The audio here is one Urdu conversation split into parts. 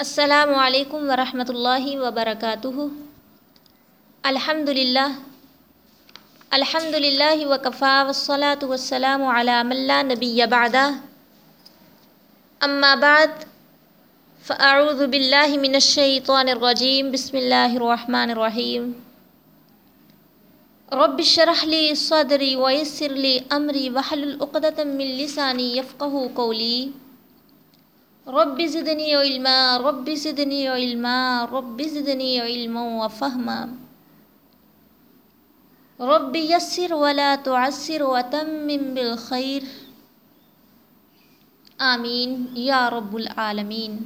السلام علیکم ورحمۃ اللہ وبرکاتہ۔ الحمد للہ الحمد للہ وکفا والصلاة والسلام علی من لا نبی بعدہ۔ اما بعد، فاعوذ باللہ من الشیطان الرجیم۔ بسم اللہ الرحمن الرحیم۔ رب اشرح لی صدری ویسر لی امری واحلل عقدۃ من لسانی یفقهوا قولی۔ رب زدنی علما، رب زدنی علما، رب زدنی علما وفہما رب یسر ولا تعسر وتمم بالخیر. آمین. یا رب العالمین.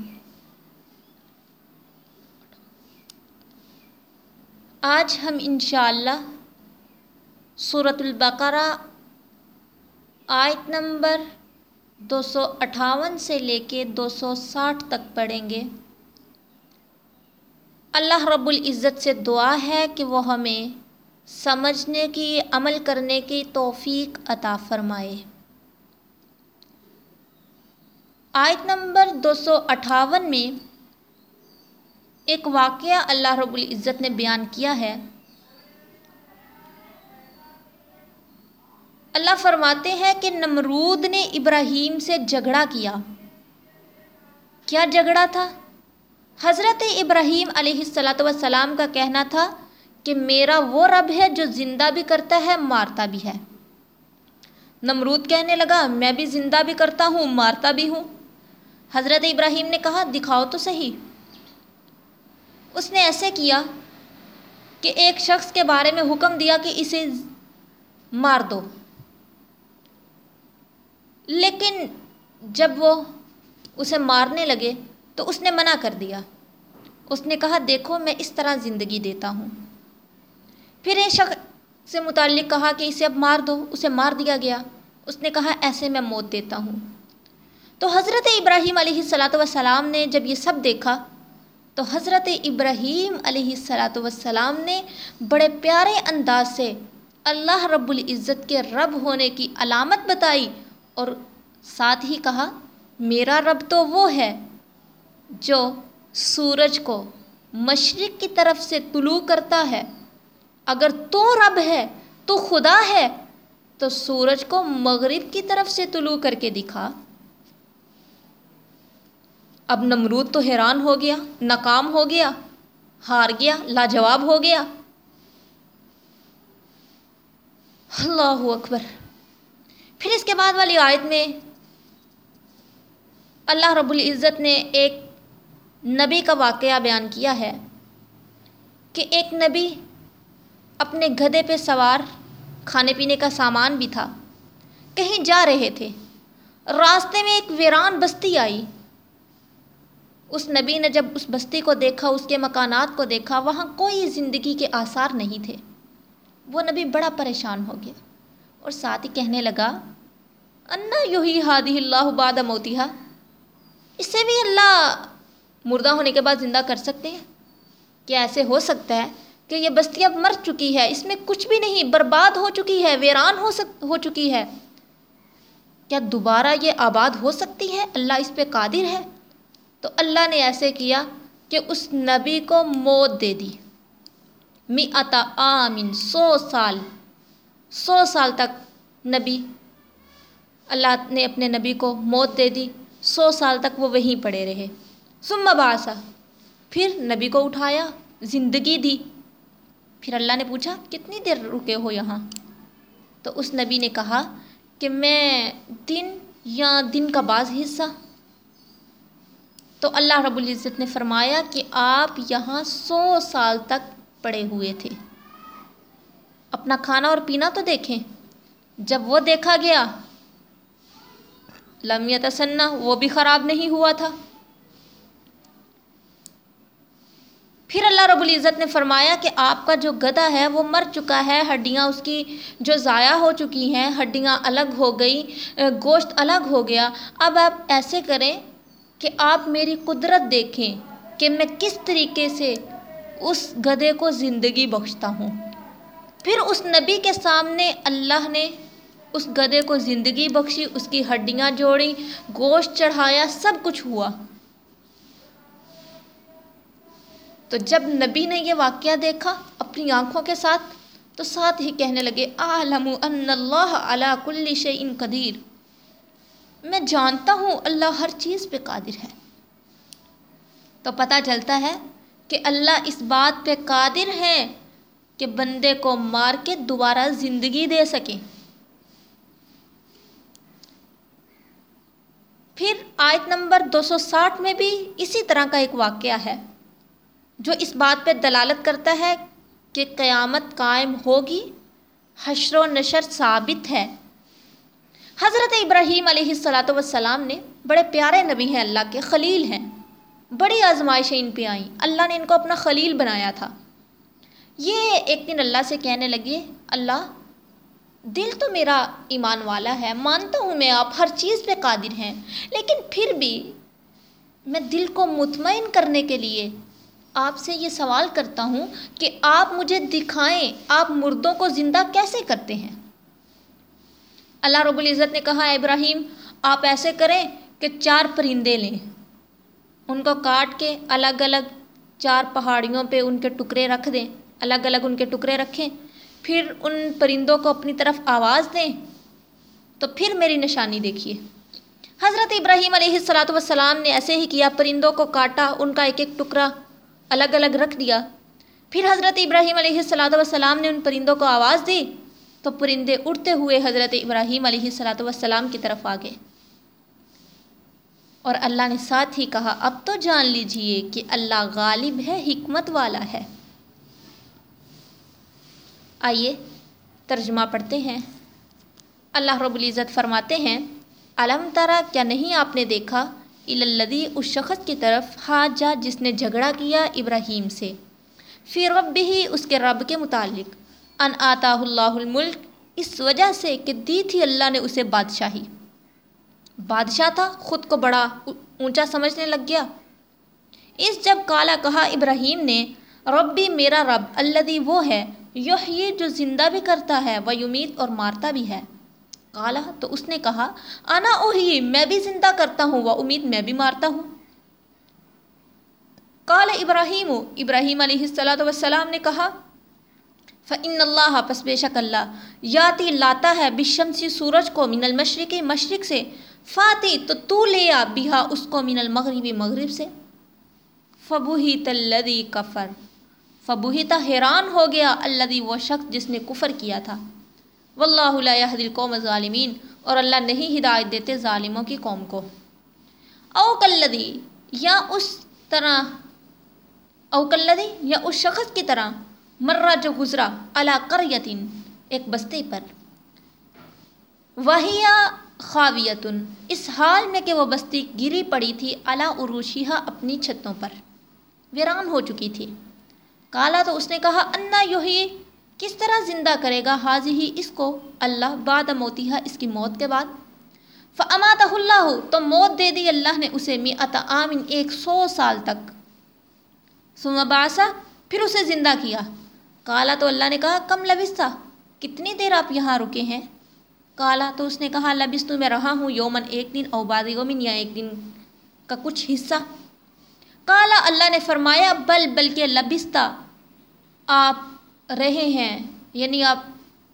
آج ہم انشاءاللہ سورۃ البقرہ آیت نمبر دو سو اٹھاون سے لے کے دو سو ساٹھ تک پڑھیں گے۔ اللہ رب العزت سے دعا ہے کہ وہ ہمیں سمجھنے کی، عمل کرنے کی توفیق عطا فرمائے۔ آیت نمبر دو سو اٹھاون میں ایک واقعہ اللہ رب العزت نے بیان کیا ہے۔ اللہ فرماتے ہیں کہ نمرود نے ابراہیم سے جھگڑا کیا۔ کیا جھگڑا تھا؟ حضرت ابراہیم علیہ السلاۃ وسلام کا کہنا تھا کہ میرا وہ رب ہے جو زندہ بھی کرتا ہے، مارتا بھی ہے۔ نمرود کہنے لگا، میں بھی زندہ بھی کرتا ہوں، مارتا بھی ہوں۔ حضرت ابراہیم نے کہا، دکھاؤ تو صحیح۔ اس نے ایسے کیا کہ ایک شخص کے بارے میں حکم دیا کہ اسے مار دو۔ لیکن جب وہ اسے مارنے لگے تو اس نے منع کر دیا۔ اس نے کہا، دیکھو، میں اس طرح زندگی دیتا ہوں۔ پھر ایک شخص سے متعلق کہا کہ اسے اب مار دو، اسے مار دیا گیا۔ اس نے کہا، ایسے میں موت دیتا ہوں۔ تو حضرت ابراہیم علیہ السلاۃ وسلام نے جب یہ سب دیکھا، تو حضرت ابراہیم علیہ السلاۃ وسلام نے بڑے پیارے انداز سے اللہ رب العزت کے رب ہونے کی علامت بتائی۔ اور ساتھ ہی کہا، میرا رب تو وہ ہے جو سورج کو مشرق کی طرف سے طلوع کرتا ہے۔ اگر تو رب ہے، تو خدا ہے تو سورج کو مغرب کی طرف سے طلوع کر کے دکھا۔ اب نمرود تو حیران ہو گیا، ناکام ہو گیا، ہار گیا، لاجواب ہو گیا۔ اللہ اکبر۔ پھر اس کے بعد والی آیت میں اللہ رب العزت نے ایک نبی کا واقعہ بیان کیا ہے کہ ایک نبی اپنے گدھے پہ سوار کھانے پینے کا سامان بھی تھا، کہیں جا رہے تھے۔ راستے میں ایک ویران بستی آئی۔ اس نبی نے جب اس بستی کو دیکھا، اس کے مکانات کو دیکھا، وہاں کوئی زندگی کے آثار نہیں تھے۔ وہ نبی بڑا پریشان ہو گیا۔ اور ساتھ ہی کہنے لگا، انا یوہی ہادی اللہ باد موتیہ اس سے بھی اللہ مردہ ہونے کے بعد زندہ کر سکتے ہیں؟ کیا ایسے ہو سکتا ہے کہ یہ بستی اب مر چکی ہے؟ اس میں کچھ بھی نہیں، برباد ہو چکی ہے، ویران ہو سک، ہو چکی ہے۔ کیا دوبارہ یہ آباد ہو سکتی ہے؟ اللہ اس پہ قادر ہے۔ تو اللہ نے ایسے کیا کہ اس نبی کو موت دے دی۔ می عطا آمین سو سال۔ سو سال تک نبی اللہ نے اپنے نبی کو موت دے دی۔ سو سال تک وہ وہیں پڑے رہے۔ ثم باسا پھر نبی کو اٹھایا، زندگی دی۔ پھر اللہ نے پوچھا، کتنی دیر رکے ہو یہاں؟ تو اس نبی نے کہا کہ میں دن یا دن کا بعض حصہ۔ تو اللہ رب العزت نے فرمایا کہ آپ یہاں سو سال تک پڑے ہوئے تھے۔ اپنا کھانا اور پینا تو دیکھیں۔ جب وہ دیکھا گیا لمیہ تسنا وہ بھی خراب نہیں ہوا تھا۔ پھر اللہ رب العزت نے فرمایا کہ آپ کا جو گدھا ہے، وہ مر چکا ہے۔ ہڈیاں اس کی جو ضائع ہو چکی ہیں، ہڈیاں الگ ہو گئی، گوشت الگ ہو گیا۔ اب آپ ایسے کریں کہ آپ میری قدرت دیکھیں کہ میں کس طریقے سے اس گدھے کو زندگی بخشتا ہوں۔ پھر اس نبی کے سامنے اللہ نے اس گدھے کو زندگی بخشی، اس کی ہڈیاں جوڑی گوشت چڑھایا، سب کچھ ہوا۔ تو جب نبی نے یہ واقعہ دیکھا اپنی آنکھوں کے ساتھ، تو ساتھ ہی کہنے لگے عالم ان اللہ علا کل شعین قدیر۔ میں جانتا ہوں اللہ ہر چیز پہ قادر ہے۔ تو پتہ چلتا ہے کہ اللہ اس بات پہ قادر ہے کہ بندے کو مار کے دوبارہ زندگی دے سکیں۔ پھر آیت نمبر دو سو ساٹھ میں بھی اسی طرح کا ایک واقعہ ہے، جو اس بات پہ دلالت کرتا ہے کہ قیامت قائم ہوگی، حشر و نشر ثابت ہے۔ حضرت ابراہیم علیہ السلاۃ والسلام نے بڑے پیارے نبی ہیں اللہ کے خلیل ہیں، بڑی آزمائشیں ان پہ آئیں۔ اللہ نے ان کو اپنا خلیل بنایا تھا۔ یہ ایک دن اللہ سے کہنے لگے اللہ، دل تو میرا ایمان والا ہے، مانتا ہوں میں آپ ہر چیز پہ قادر ہیں، لیکن پھر بھی میں دل کو مطمئن کرنے کے لیے آپ سے یہ سوال کرتا ہوں کہ آپ مجھے دکھائیں، آپ مردوں کو زندہ کیسے کرتے ہیں؟ اللہ رب العزت نے کہا ابراہیم، آپ ایسے کریں کہ چار پرندے لیں۔ ان کو کاٹ کے الگ الگ چار پہاڑیوں پہ ان کے ٹکڑے رکھ دیں۔ الگ الگ ان کے ٹکڑے رکھیں، پھر ان پرندوں کو اپنی طرف آواز دیں۔ تو پھر میری نشانی دیکھیے۔ حضرت ابراہیم علیہ السلاۃ والسلام نے ایسے ہی کیا، پرندوں کو کاٹا، ان کا ایک ایک ٹکڑا الگ الگ رکھ دیا۔ پھر حضرت ابراہیم علیہ السلاۃ والسلام نے ان پرندوں کو آواز دی۔ تو پرندے اڑتے ہوئے حضرت ابراہیم علیہ السلاۃ والسلام کی طرف آ گئے اور اللہ نے ساتھ ہی کہا، اب تو جان لیجیے کہ اللہ غالب ہے، حکمت والا ہے۔ آئیے، ترجمہ پڑھتے ہیں۔ اللہ رب العزت فرماتے ہیں علم ترا کیا نہیں آپ نے دیکھا؟ الدی اس شخص کی طرف ہاتھ جا جس نے جھگڑا کیا ابراہیم سے۔ پھر رب ہی اس کے رب کے متعلق۔ ان آتا اللہ الملک، اس وجہ سے کہ دی تھی اللہ نے اسے بادشاہی۔ بادشاہ تھا، خود کو بڑا اونچا سمجھنے لگ گیا۔ اس جب کالا کہا ابراہیم نے رب بھی میرا رب اللہ وہ ہے یہ جو زندہ بھی کرتا ہے، وہ امید اور مارتا بھی ہے۔ کالا تو اس نے کہا، آنا اوہی، میں بھی زندہ کرتا ہوں، وہ امید میں بھی مارتا ہوں۔ کال ابراہیم ابراہیم علیہ السلاۃ وسلام نے کہا فعن اللہ پس بے شک اللہ، یاتی، لاتا ہے بشمسی سورج کو من المشرق، مشرق سے۔ فاتی، تو تو لے آ، بہا، اس کو من المغربی مغرب سے۔ فبوہی تلدی کفر۔ فبوہیتا حیران ہو گیا اللہ وہ شخص جس نے کفر کیا تھا۔ واللہ لا يهدي القوم ظالمین اور اللہ نہیں ہدایت دیتے ظالموں کی قوم کو۔ او کلدی یا اس طرح، او کلدی یا اس شخص کی طرح مرہ جو گزرا علا قریتن ایک بستی پر۔ وہیا خاویتن، اس حال میں کہ وہ بستی گری پڑی تھی علا عروشیہ اپنی چھتوں پر۔ ویران ہو چکی تھی۔ کالا تو اس نے کہا، انا یوہی کس طرح زندہ کرے گا حاضی ہی اس کو اللہ بعد موتیہ اس کی موت کے بعد؟ فمات اللہ تو موت دے دی اللہ نے اسے می عامن ایک سو سال تک۔ باسا پھر اسے زندہ کیا۔ کالا تو اللہ نے کہا، کم لبستہ، کتنی دیر آپ یہاں رکے ہیں؟ کالا تو اس نے کہا لبست میں رہا ہوں یومن ایک دن اوباد یومن، یا ایک دن کا کچھ حصہ۔ کالا اللہ نے فرمایا، بل، بلکہ لبستہ آپ رہے ہیں یعنی آپ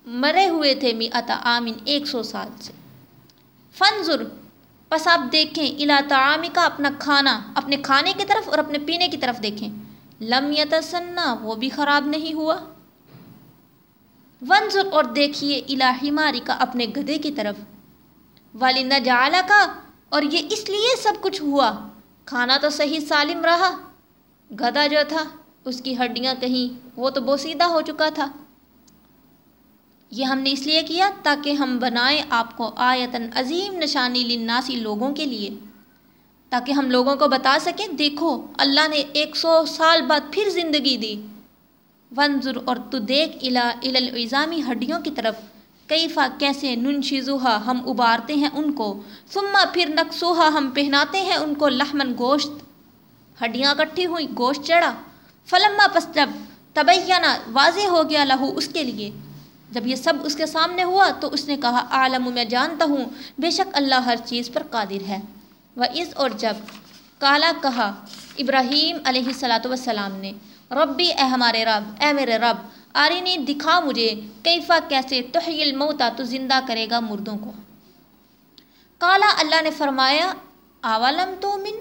مرے ہوئے تھے می عطا آمین ایک سو سال سے۔ فنظر بس آپ دیکھیں الا تعامی کا اپنا کھانا، اپنے کھانے کی طرف اور اپنے پینے کی طرف دیکھیں۔ لم یتسنا، وہ بھی خراب نہیں ہوا۔ ونظر اور دیکھیے الہی ماری کا اپنے گدھے کی طرف۔ والدہ جعلا کا، اور یہ اس لیے سب کچھ ہوا۔ کھانا تو صحیح سالم رہا گدھا جو تھا۔ اس کی ہڈیاں کہیں، وہ تو بوسیدہ ہو چکا تھا۔ یہ ہم نے اس لیے کیا تاکہ ہم بنائیں آپ کو آیتن عظیم نشانی لناسی لوگوں کے لیے۔ تاکہ ہم لوگوں کو بتا سکیں، دیکھو، اللہ نے ایک سو سال بعد پھر زندگی دی۔ ونظر اور تو دیکھ الا الزامی ہڈیوں کی طرف۔ کئی فا کیسے نن ہم ابارتے ہیں ان کو ثمہ پھر نقصوہا ہم پہناتے ہیں ان کو لحمن گوشت۔ ہڈیاں اکٹھی ہوئی گوشت چڑھا۔ فلما پس جب تبینہ واضح ہو گیا لہو اس کے لیے، جب یہ سب اس کے سامنے ہوا تو اس نے کہا عالم میں جانتا ہوں، بے شک اللہ ہر چیز پر قادر ہے۔ وہ اس اور جب کالا کہا، ابراہیم علیہ صلاۃ وسلام نے، ربی، اے ہمارے رب، اے میرے رب، آرینی، دکھا مجھے کیفا، کیسے تحیل موتا تو زندہ کرے گا مردوں کو۔ کالا، اللہ نے فرمایا اولم تو من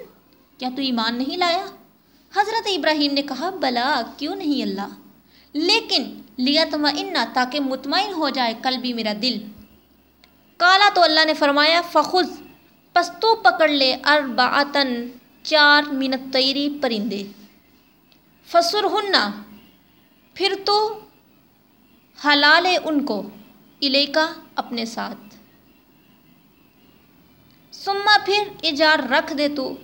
کیا تو ایمان نہیں لایا؟ حضرت ابراہیم نے کہا، بلا، کیوں نہیں اللہ؟ لیکن لیا تمنا تاکہ مطمئن ہو جائے کل بھی میرا دل۔ کالا تو اللہ نے فرمایا، فخذ، پس تو پکڑ لے اربعتن چار منت تیری پرندے۔ فسر ہننا پھر تو حلال ان کو الیکا اپنے ساتھ۔ سما پھر، اجار، رکھ دے تو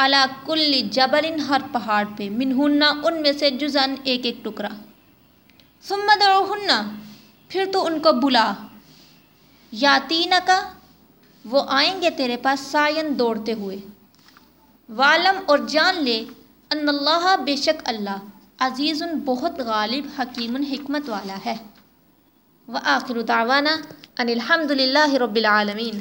علا کل جبل ہر پہاڑ پہ منہنا ان میں سے جزن ایک ایک ٹکڑا۔ سما دڑوہنا پھر تو ان کو بلا۔ یاتین کا وہ آئیں گے تیرے پاس سائن دوڑتے ہوئے۔ والم اور جان لے ان اللہ بے شک اللہ، عزیز، بہت غالب، حکیم، حکمت والا ہے۔ و آخر دعوانا ان الحمد للہ رب العالمین۔